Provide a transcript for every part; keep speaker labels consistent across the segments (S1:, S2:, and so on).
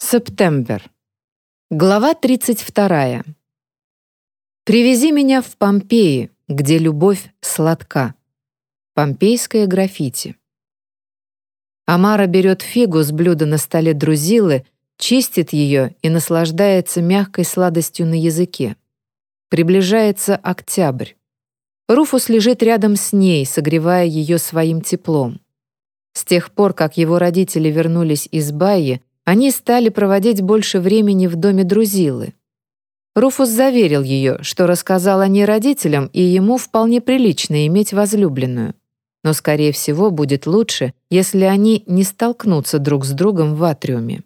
S1: Септембер. Глава 32. «Привези меня в Помпеи, где любовь сладка». Помпейское граффити. Амара берет фигу с блюда на столе друзилы, чистит ее и наслаждается мягкой сладостью на языке. Приближается октябрь. Руфус лежит рядом с ней, согревая ее своим теплом. С тех пор, как его родители вернулись из Байи, они стали проводить больше времени в доме Друзилы. Руфус заверил ее, что рассказал о ней родителям, и ему вполне прилично иметь возлюбленную. Но, скорее всего, будет лучше, если они не столкнутся друг с другом в атриуме.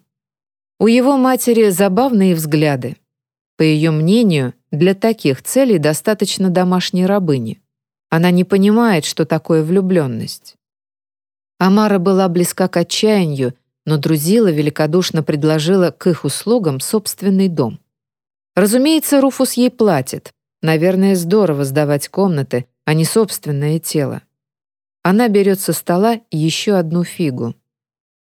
S1: У его матери забавные взгляды. По ее мнению, для таких целей достаточно домашней рабыни. Она не понимает, что такое влюбленность. Амара была близка к отчаянию, но Друзила великодушно предложила к их услугам собственный дом. Разумеется, Руфус ей платит. Наверное, здорово сдавать комнаты, а не собственное тело. Она берет со стола еще одну фигу.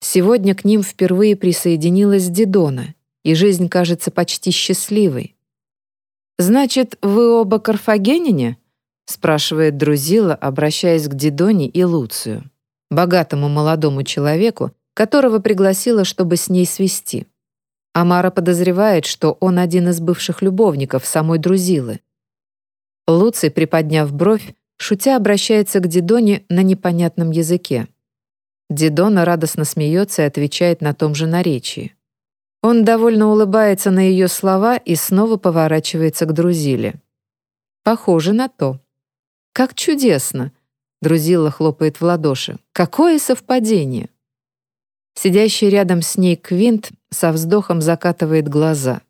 S1: Сегодня к ним впервые присоединилась Дидона, и жизнь кажется почти счастливой. «Значит, вы оба карфагенине?» — спрашивает Друзила, обращаясь к Дидоне и Луцию, богатому молодому человеку, которого пригласила, чтобы с ней свести. Амара подозревает, что он один из бывших любовников самой Друзилы. Луций, приподняв бровь, шутя обращается к Дидоне на непонятном языке. Дидона радостно смеется и отвечает на том же наречии. Он довольно улыбается на ее слова и снова поворачивается к Друзиле. Похоже на то. «Как чудесно!» — Друзила хлопает в ладоши. «Какое совпадение!» Сидящий рядом с ней Квинт со вздохом закатывает глаза.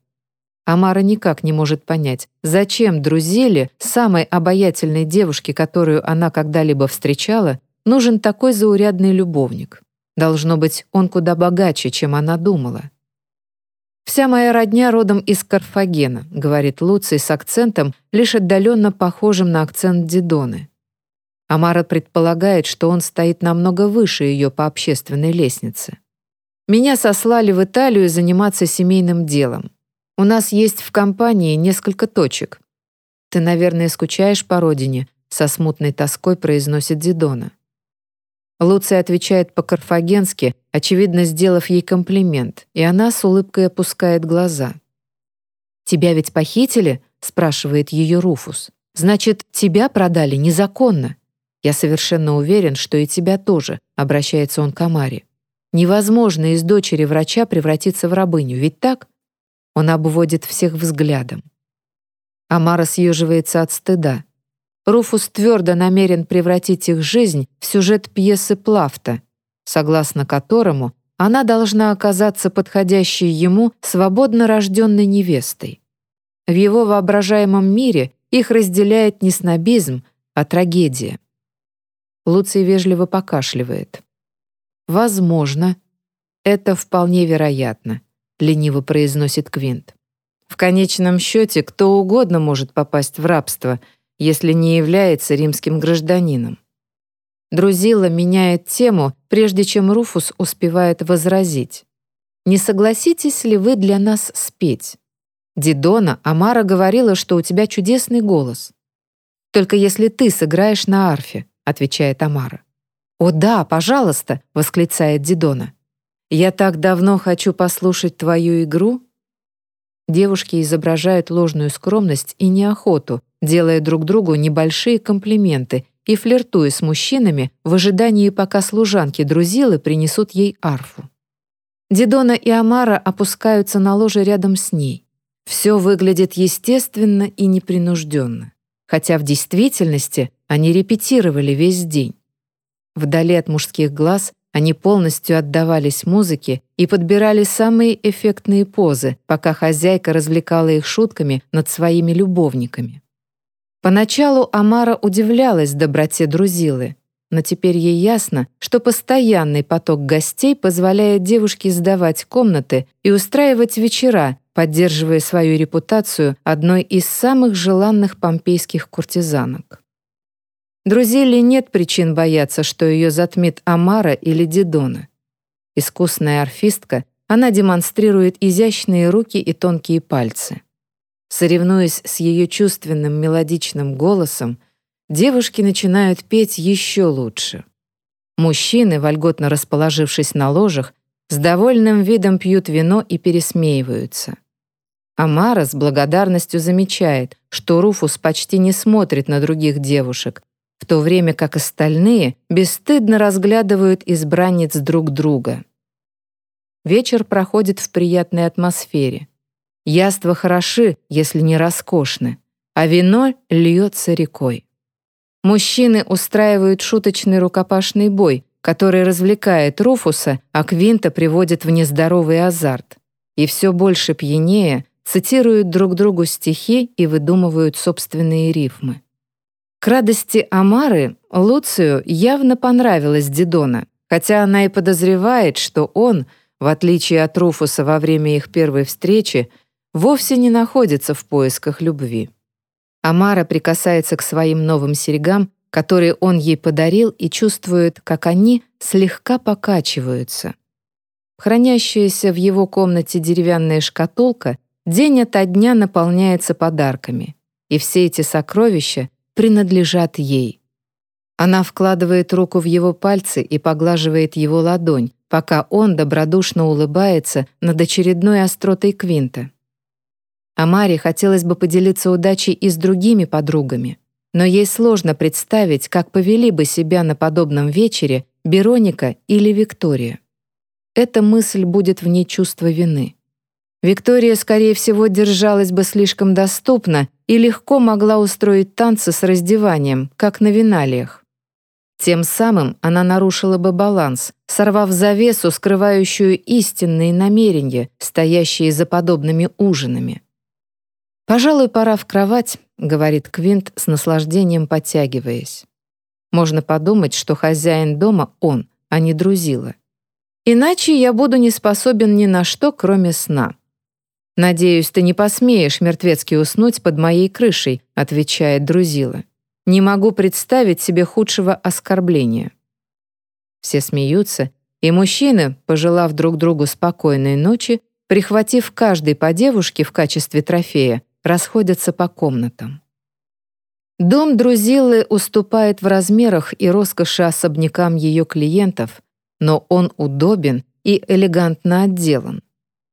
S1: Амара никак не может понять, зачем Друзеле, самой обаятельной девушке, которую она когда-либо встречала, нужен такой заурядный любовник. Должно быть, он куда богаче, чем она думала. «Вся моя родня родом из Карфагена», — говорит Луций с акцентом, лишь отдаленно похожим на акцент Дидоны. Амара предполагает, что он стоит намного выше ее по общественной лестнице. Меня сослали в Италию заниматься семейным делом. У нас есть в компании несколько точек. Ты, наверное, скучаешь по родине, со смутной тоской произносит Дидона. Луция отвечает по-карфагенски, очевидно, сделав ей комплимент, и она с улыбкой опускает глаза. «Тебя ведь похитили?» — спрашивает ее Руфус. «Значит, тебя продали незаконно. «Я совершенно уверен, что и тебя тоже», — обращается он к Амаре. «Невозможно из дочери врача превратиться в рабыню, ведь так?» Он обводит всех взглядом. Амара съеживается от стыда. Руфус твердо намерен превратить их жизнь в сюжет пьесы Плафта, согласно которому она должна оказаться подходящей ему свободно рожденной невестой. В его воображаемом мире их разделяет не снобизм, а трагедия. Луций вежливо покашливает. «Возможно. Это вполне вероятно», — лениво произносит Квинт. «В конечном счете, кто угодно может попасть в рабство, если не является римским гражданином». Друзила меняет тему, прежде чем Руфус успевает возразить. «Не согласитесь ли вы для нас спеть? Дидона, Амара говорила, что у тебя чудесный голос. Только если ты сыграешь на арфе отвечает Тамара. «О да, пожалуйста!» — восклицает Дидона. «Я так давно хочу послушать твою игру». Девушки изображают ложную скромность и неохоту, делая друг другу небольшие комплименты и флиртуя с мужчинами в ожидании, пока служанки Друзилы принесут ей арфу. Дидона и Амара опускаются на ложе рядом с ней. Все выглядит естественно и непринужденно хотя в действительности они репетировали весь день. Вдали от мужских глаз они полностью отдавались музыке и подбирали самые эффектные позы, пока хозяйка развлекала их шутками над своими любовниками. Поначалу Амара удивлялась доброте Друзилы, но теперь ей ясно, что постоянный поток гостей позволяет девушке сдавать комнаты и устраивать вечера, поддерживая свою репутацию одной из самых желанных помпейских куртизанок. Друзели нет причин бояться, что ее затмит Амара или Дидона. Искусная арфистка она демонстрирует изящные руки и тонкие пальцы. Соревнуясь с ее чувственным мелодичным голосом, девушки начинают петь еще лучше. Мужчины, вольготно расположившись на ложах, с довольным видом пьют вино и пересмеиваются. Амара с благодарностью замечает, что Руфус почти не смотрит на других девушек, в то время как остальные бесстыдно разглядывают избранниц друг друга. Вечер проходит в приятной атмосфере. Яства хороши, если не роскошны, а вино льется рекой. Мужчины устраивают шуточный рукопашный бой, который развлекает Руфуса, а Квинта приводит в нездоровый азарт. И все больше пьянее цитируют друг другу стихи и выдумывают собственные рифмы. К радости Амары Луцию явно понравилась Дидона, хотя она и подозревает, что он, в отличие от Руфуса во время их первой встречи, вовсе не находится в поисках любви. Амара прикасается к своим новым серьгам, которые он ей подарил, и чувствует, как они слегка покачиваются. Хранящаяся в его комнате деревянная шкатулка день ото дня наполняется подарками, и все эти сокровища принадлежат ей. Она вкладывает руку в его пальцы и поглаживает его ладонь, пока он добродушно улыбается над очередной остротой Квинта. Амаре хотелось бы поделиться удачей и с другими подругами, но ей сложно представить, как повели бы себя на подобном вечере Бероника или Виктория. Эта мысль будет в ней чувство вины. Виктория, скорее всего, держалась бы слишком доступно и легко могла устроить танцы с раздеванием, как на виналиях. Тем самым она нарушила бы баланс, сорвав завесу, скрывающую истинные намерения, стоящие за подобными ужинами. «Пожалуй, пора в кровать», — говорит Квинт с наслаждением подтягиваясь. Можно подумать, что хозяин дома он, а не Друзила. Иначе я буду не способен ни на что, кроме сна. «Надеюсь, ты не посмеешь мертвецки уснуть под моей крышей», отвечает Друзила. «Не могу представить себе худшего оскорбления». Все смеются, и мужчины, пожелав друг другу спокойной ночи, прихватив каждый по девушке в качестве трофея, расходятся по комнатам. Дом Друзилы уступает в размерах и роскоши особнякам ее клиентов, но он удобен и элегантно отделан.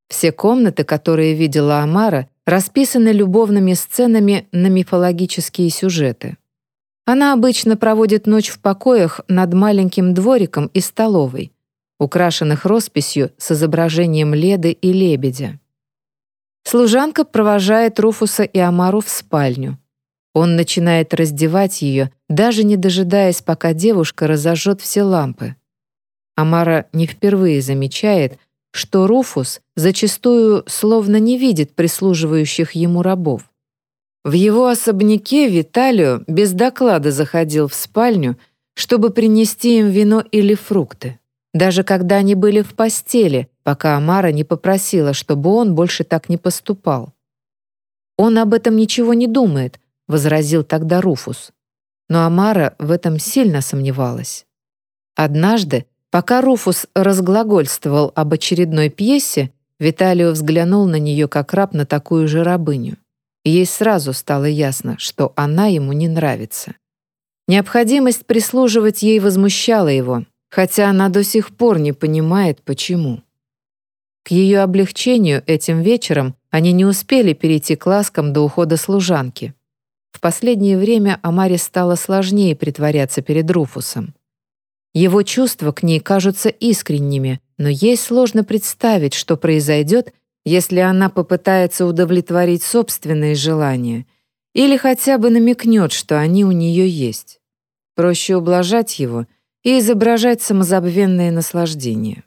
S1: Все комнаты, которые видела Амара, расписаны любовными сценами на мифологические сюжеты. Она обычно проводит ночь в покоях над маленьким двориком и столовой, украшенных росписью с изображением Леды и лебедя. Служанка провожает Руфуса и Амару в спальню. Он начинает раздевать ее, даже не дожидаясь, пока девушка разожжет все лампы. Амара не впервые замечает, что Руфус зачастую словно не видит прислуживающих ему рабов. В его особняке Виталио без доклада заходил в спальню, чтобы принести им вино или фрукты. Даже когда они были в постели, пока Амара не попросила, чтобы он больше так не поступал. «Он об этом ничего не думает», — возразил тогда Руфус. Но Амара в этом сильно сомневалась. Однажды Пока Руфус разглагольствовал об очередной пьесе, Виталио взглянул на нее как раб на такую же рабыню. ей сразу стало ясно, что она ему не нравится. Необходимость прислуживать ей возмущала его, хотя она до сих пор не понимает, почему. К ее облегчению этим вечером они не успели перейти к ласкам до ухода служанки. В последнее время Амаре стало сложнее притворяться перед Руфусом. Его чувства к ней кажутся искренними, но ей сложно представить, что произойдет, если она попытается удовлетворить собственные желания или хотя бы намекнет, что они у нее есть. Проще ублажать его и изображать самозабвенное наслаждение.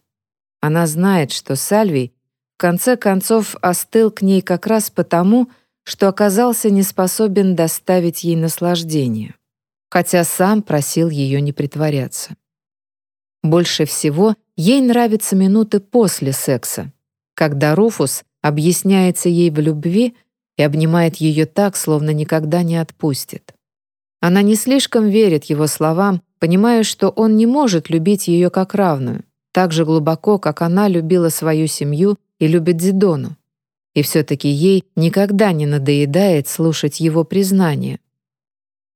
S1: Она знает, что Сальвий в конце концов остыл к ней как раз потому, что оказался не способен доставить ей наслаждение, хотя сам просил ее не притворяться. Больше всего ей нравятся минуты после секса, когда Руфус объясняется ей в любви и обнимает ее так, словно никогда не отпустит. Она не слишком верит его словам, понимая, что он не может любить ее как равную, так же глубоко, как она любила свою семью и любит Дидону. И все-таки ей никогда не надоедает слушать его признание.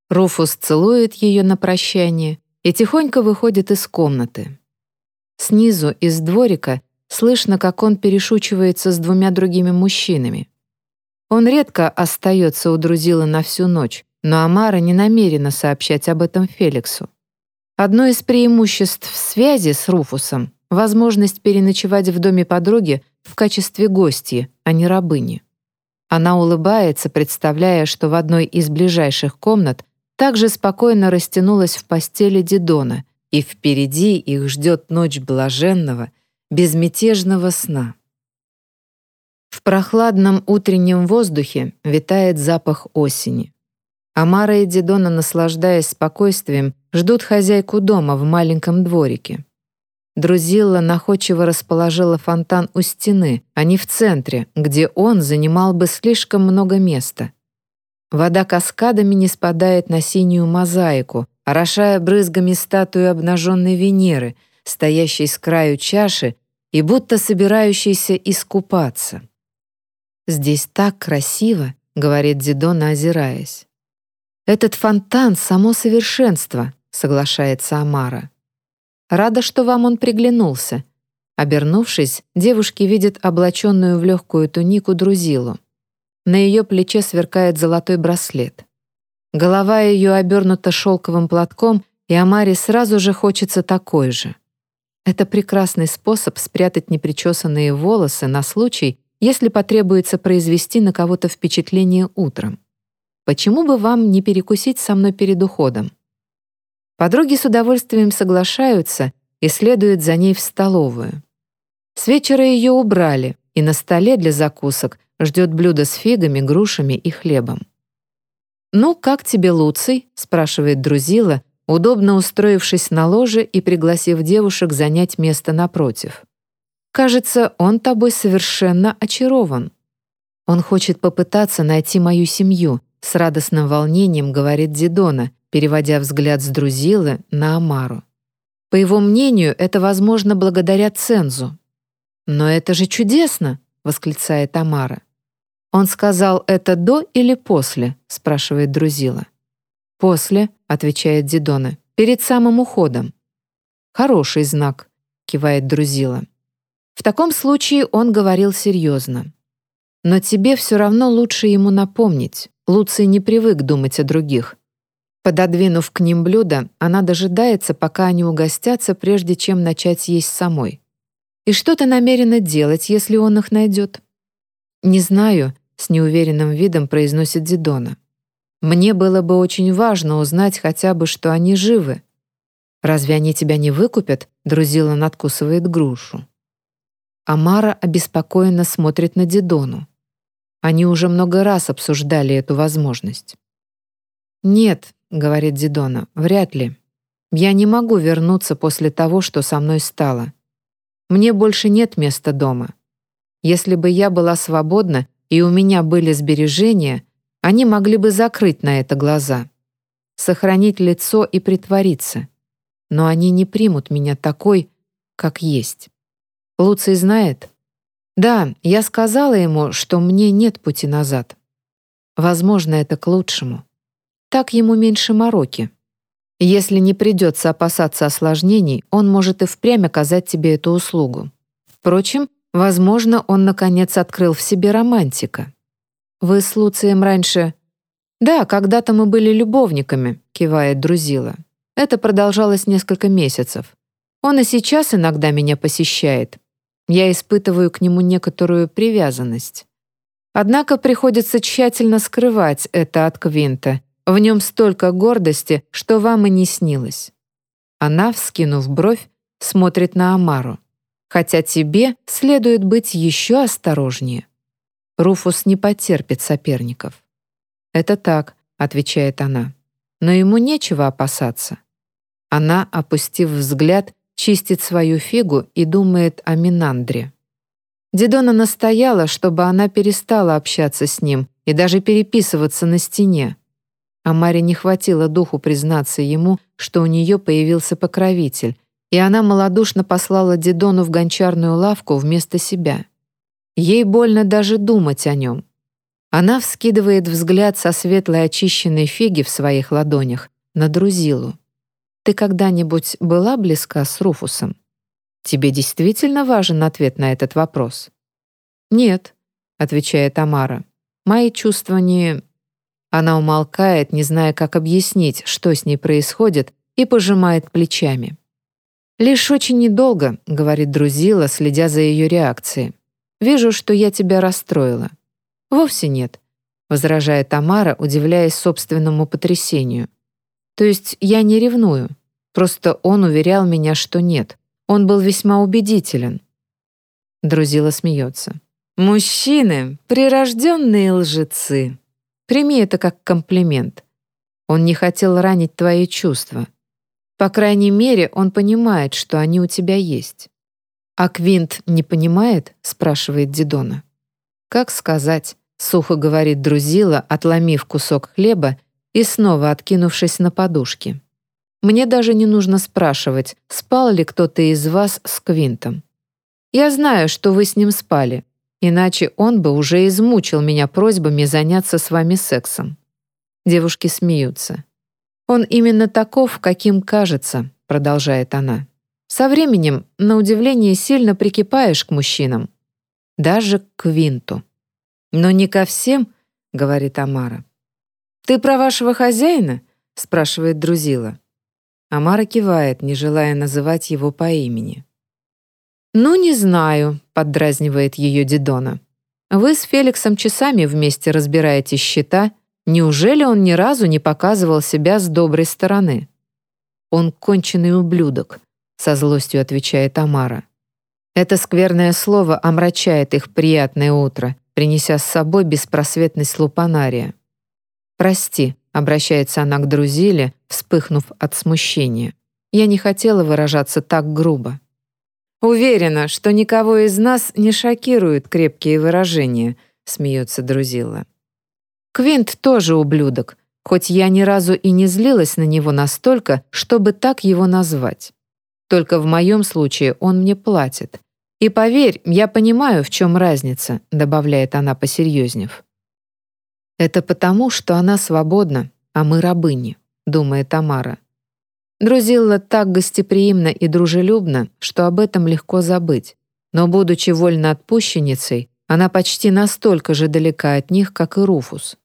S1: Руфус целует ее на прощание и тихонько выходит из комнаты. Снизу, из дворика, слышно, как он перешучивается с двумя другими мужчинами. Он редко остается у Друзила на всю ночь, но Амара не намерена сообщать об этом Феликсу. Одно из преимуществ связи с Руфусом — возможность переночевать в доме подруги в качестве гостьи, а не рабыни. Она улыбается, представляя, что в одной из ближайших комнат также спокойно растянулась в постели Дидона, и впереди их ждет ночь блаженного, безмятежного сна. В прохладном утреннем воздухе витает запах осени. Амара и Дидона, наслаждаясь спокойствием, ждут хозяйку дома в маленьком дворике. Друзилла находчиво расположила фонтан у стены, а не в центре, где он занимал бы слишком много места. Вода каскадами не спадает на синюю мозаику, орошая брызгами статую обнаженной Венеры, стоящей с краю чаши и будто собирающейся искупаться. «Здесь так красиво», — говорит Дидона, озираясь. «Этот фонтан — само совершенство», — соглашается Амара. «Рада, что вам он приглянулся». Обернувшись, девушки видят облаченную в легкую тунику Друзилу. На ее плече сверкает золотой браслет. Голова ее обернута шелковым платком, и Амаре сразу же хочется такой же. Это прекрасный способ спрятать непричесанные волосы на случай, если потребуется произвести на кого-то впечатление утром. Почему бы вам не перекусить со мной перед уходом? Подруги с удовольствием соглашаются и следуют за ней в столовую. С вечера ее убрали, и на столе для закусок ждет блюдо с фигами, грушами и хлебом. «Ну, как тебе, Луций?» — спрашивает Друзила, удобно устроившись на ложе и пригласив девушек занять место напротив. «Кажется, он тобой совершенно очарован. Он хочет попытаться найти мою семью», — с радостным волнением говорит Дидона, переводя взгляд с Друзилы на Амару. По его мнению, это возможно благодаря цензу. «Но это же чудесно!» — восклицает Тамара. «Он сказал это до или после?» — спрашивает Друзила. «После», — отвечает Дидона, — «перед самым уходом». «Хороший знак», — кивает Друзила. В таком случае он говорил серьезно. «Но тебе все равно лучше ему напомнить. Луций не привык думать о других». Пододвинув к ним блюдо, она дожидается, пока они угостятся, прежде чем начать есть самой. И что ты намерена делать, если он их найдет? Не знаю, с неуверенным видом произносит Дидона. Мне было бы очень важно узнать хотя бы, что они живы. Разве они тебя не выкупят? Друзила надкусывает грушу. Амара обеспокоенно смотрит на Дидону. Они уже много раз обсуждали эту возможность. «Нет», — говорит Дидона, — «вряд ли. Я не могу вернуться после того, что со мной стало. Мне больше нет места дома. Если бы я была свободна и у меня были сбережения, они могли бы закрыть на это глаза, сохранить лицо и притвориться. Но они не примут меня такой, как есть. Луций знает? Да, я сказала ему, что мне нет пути назад. Возможно, это к лучшему. Так ему меньше мороки. Если не придется опасаться осложнений, он может и впрямь оказать тебе эту услугу. Впрочем, возможно, он, наконец, открыл в себе романтика. Вы с Луцием раньше... «Да, когда-то мы были любовниками», — кивает Друзила. «Это продолжалось несколько месяцев. Он и сейчас иногда меня посещает. Я испытываю к нему некоторую привязанность. Однако приходится тщательно скрывать это от Квинта, в нем столько гордости, что вам и не снилось. Она, вскинув бровь, смотрит на Амару. Хотя тебе следует быть еще осторожнее. Руфус не потерпит соперников. «Это так», — отвечает она. «Но ему нечего опасаться». Она, опустив взгляд, чистит свою фигу и думает о Минандре. Дидона настояла, чтобы она перестала общаться с ним и даже переписываться на стене, а Маре не хватило духу признаться ему, что у нее появился покровитель, и она малодушно послала Дидону в гончарную лавку вместо себя. Ей больно даже думать о нем. Она вскидывает взгляд со светлой очищенной фиги в своих ладонях на Друзилу. «Ты когда-нибудь была близка с Руфусом? Тебе действительно важен ответ на этот вопрос?» «Нет», — отвечает Тамара. «Мои чувства не...» Она умолкает, не зная, как объяснить, что с ней происходит, и пожимает плечами. «Лишь очень недолго», — говорит Друзила, следя за ее реакцией. «Вижу, что я тебя расстроила». «Вовсе нет», — возражает Тамара, удивляясь собственному потрясению. «То есть я не ревную. Просто он уверял меня, что нет. Он был весьма убедителен». Друзила смеется. «Мужчины — прирожденные лжецы. Прими это как комплимент. Он не хотел ранить твои чувства. По крайней мере, он понимает, что они у тебя есть. «А Квинт не понимает?» — спрашивает Дидона. «Как сказать?» — сухо говорит Друзила, отломив кусок хлеба и снова откинувшись на подушки. «Мне даже не нужно спрашивать, спал ли кто-то из вас с Квинтом. Я знаю, что вы с ним спали, иначе он бы уже измучил меня просьбами заняться с вами сексом». Девушки смеются. «Он именно таков, каким кажется», — продолжает она. «Со временем, на удивление, сильно прикипаешь к мужчинам. Даже к Квинту». «Но не ко всем», — говорит Амара. «Ты про вашего хозяина?» — спрашивает Друзила. Амара кивает, не желая называть его по имени. «Ну, не знаю», — поддразнивает ее Дидона. «Вы с Феликсом часами вместе разбираете счета, Неужели он ни разу не показывал себя с доброй стороны? Он конченый ублюдок, со злостью отвечает Амара. Это скверное слово омрачает их приятное утро, принеся с собой беспросветность лупанария. «Прости», — обращается она к Друзиле, вспыхнув от смущения. «Я не хотела выражаться так грубо». «Уверена, что никого из нас не шокируют крепкие выражения», — смеется Друзила. Квинт тоже ублюдок, хоть я ни разу и не злилась на него настолько, чтобы так его назвать. Только в моем случае он мне платит. И поверь, я понимаю, в чем разница, добавляет она посерьезнев. Это потому, что она свободна, а мы рабыни, думает Тамара. Друзилла так гостеприимна и дружелюбна, что об этом легко забыть. Но, будучи вольноотпущенницей, она почти настолько же далека от них, как и Руфус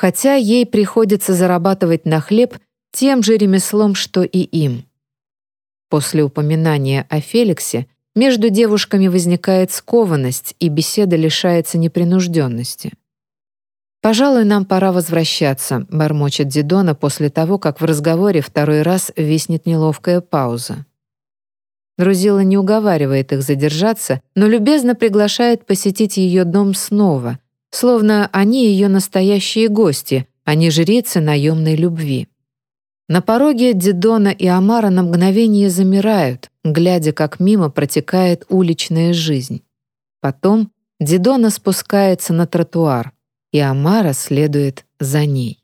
S1: хотя ей приходится зарабатывать на хлеб тем же ремеслом, что и им. После упоминания о Феликсе между девушками возникает скованность, и беседа лишается непринужденности. «Пожалуй, нам пора возвращаться», — бормочет Дидона после того, как в разговоре второй раз виснет неловкая пауза. Друзила не уговаривает их задержаться, но любезно приглашает посетить ее дом снова — словно они ее настоящие гости, а не жрицы наемной любви. На пороге Дидона и Амара на мгновение замирают, глядя, как мимо протекает уличная жизнь. Потом Дидона спускается на тротуар, и Амара следует за ней.